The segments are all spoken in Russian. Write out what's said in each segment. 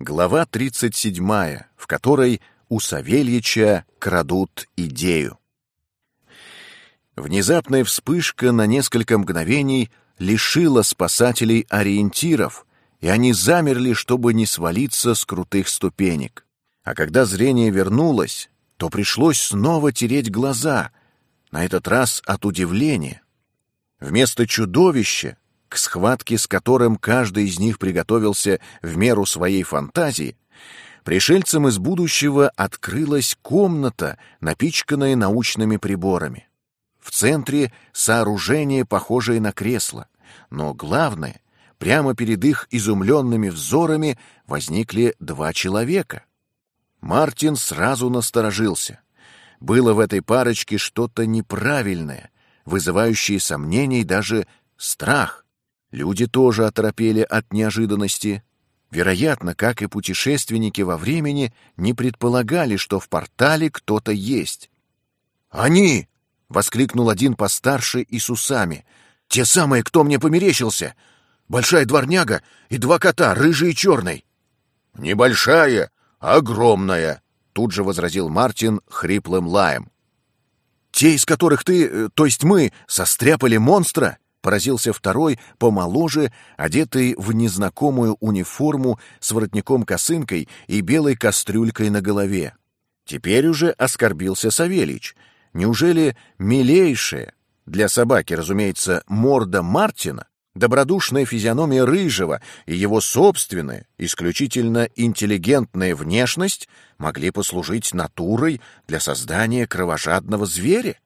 Глава 37, в которой у Савельича крадут идею. Внезапная вспышка на несколько мгновений лишила спасателей ориентиров, и они замерли, чтобы не свалиться с крутых ступенек. А когда зрение вернулось, то пришлось снова тереть глаза, на этот раз от удивления. Вместо чудовища к схватке, с которым каждый из них приготовился в меру своей фантазии, пришельцам из будущего открылась комната, напичканная научными приборами. В центре сооружение, похожее на кресло. Но главное, прямо перед их изумленными взорами возникли два человека. Мартин сразу насторожился. Было в этой парочке что-то неправильное, вызывающее сомнения и даже страх. Люди тоже оторопели от неожиданности. Вероятно, как и путешественники во времени, не предполагали, что в портале кто-то есть. «Они!» — воскликнул один постарше и с усами. «Те самые, кто мне померещился! Большая дворняга и два кота, рыжий и черный!» «Небольшая, огромная!» — тут же возразил Мартин хриплым лаем. «Те, из которых ты, э, то есть мы, состряпали монстра?» Поразился второй, помоложе, одетый в незнакомую униформу с воротником-косынкой и белой кастрюлькой на голове. Теперь уже оскорбился Савельич. Неужели милейшая, для собаки, разумеется, морда Мартина, добродушная физиономия Рыжего и его собственная, исключительно интеллигентная внешность могли послужить натурой для создания кровожадного зверя?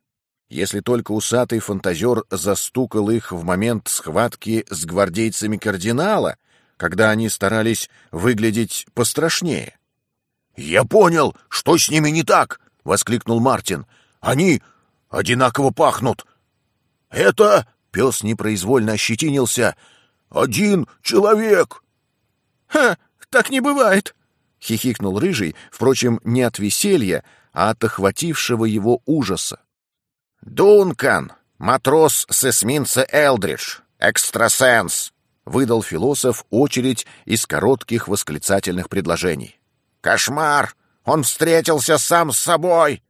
Если только усатый фантазер застукал их в момент схватки с гвардейцами кардинала, когда они старались выглядеть пострашнее. «Я понял, что с ними не так!» — воскликнул Мартин. «Они одинаково пахнут!» «Это...» — пес непроизвольно ощетинился. «Один человек!» «Ха, так не бывает!» — хихикнул Рыжий, впрочем, не от веселья, а от охватившего его ужаса. «Дункан, матрос с эсминца Элдридж, экстрасенс!» — выдал философ очередь из коротких восклицательных предложений. «Кошмар! Он встретился сам с собой!»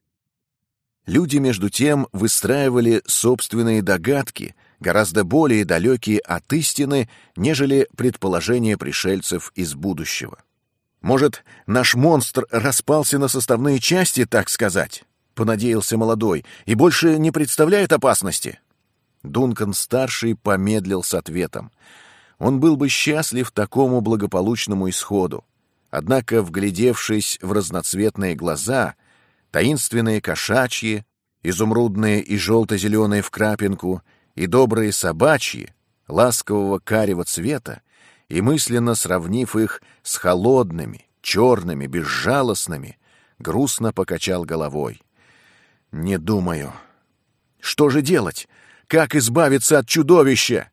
Люди, между тем, выстраивали собственные догадки, гораздо более далекие от истины, нежели предположения пришельцев из будущего. Может, наш монстр распался на составные части, так сказать? Понадеялся молодой, и больше не представляет опасности. Дункан-старший помедлил с ответом. Он был бы счастлив такому благополучному исходу. Однако, вглядевшись в разноцветные глаза, таинственные кошачьи, изумрудные и желто-зеленые в крапинку, и добрые собачьи, ласкового карего цвета, и мысленно сравнив их с холодными, черными, безжалостными, грустно покачал головой. «Не думаю. Что же делать? Как избавиться от чудовища?»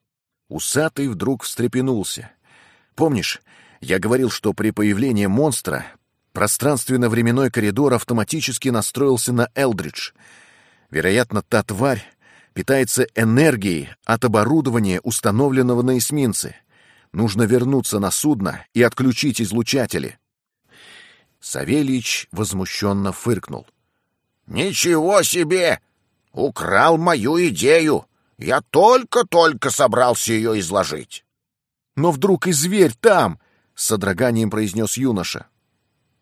Усатый вдруг встрепенулся. «Помнишь, я говорил, что при появлении монстра пространственно-временной коридор автоматически настроился на Элдридж. Вероятно, та тварь питается энергией от оборудования, установленного на эсминце. Нужно вернуться на судно и отключить излучатели». Савельич возмущенно фыркнул. «Ничего себе! Украл мою идею! Я только-только собрался ее изложить!» «Но вдруг и зверь там!» — с содроганием произнес юноша.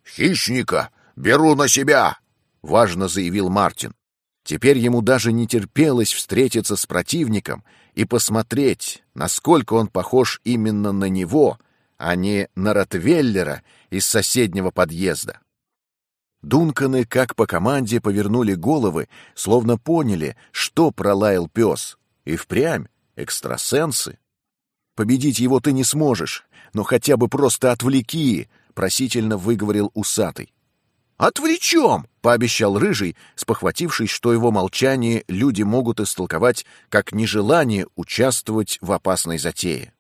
«Хищника беру на себя!» — важно заявил Мартин. Теперь ему даже не терпелось встретиться с противником и посмотреть, насколько он похож именно на него, а не на Ротвеллера из соседнего подъезда. Дунканы, как по команде, повернули головы, словно поняли, что пролаял пес. И впрямь экстрасенсы. «Победить его ты не сможешь, но хотя бы просто отвлеки», — просительно выговорил усатый. «Отвлечем!» — пообещал Рыжий, спохватившись, что его молчание люди могут истолковать как нежелание участвовать в опасной затее.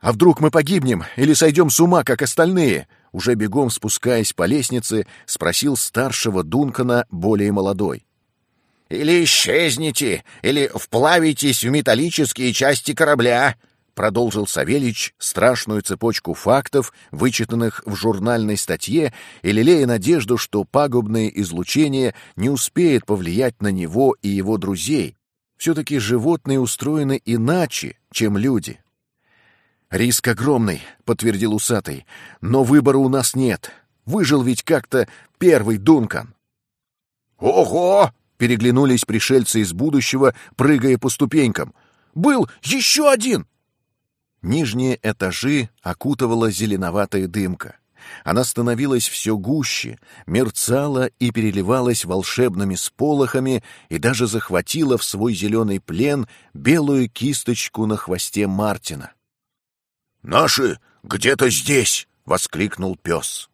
«А вдруг мы погибнем или сойдем с ума, как остальные?» Уже бегом спускаясь по лестнице, спросил старшего Дункана, более молодой. «Или исчезните, или вплавитесь в металлические части корабля», продолжил Савельич страшную цепочку фактов, вычитанных в журнальной статье, и лелея надежду, что пагубное излучение не успеет повлиять на него и его друзей. Все-таки животные устроены иначе, чем люди. «Риск огромный», — подтвердил усатый, — «но выбора у нас нет. Выжил ведь как-то первый Дункан». «Ого!» — переглянулись пришельцы из будущего, прыгая по ступенькам. «Был еще один!» Нижние этажи окутывала зеленоватая дымка. Она становилась все гуще, мерцала и переливалась волшебными сполохами и даже захватила в свой зеленый плен белую кисточку на хвосте Мартина. «Наши где-то здесь!» — воскликнул пес.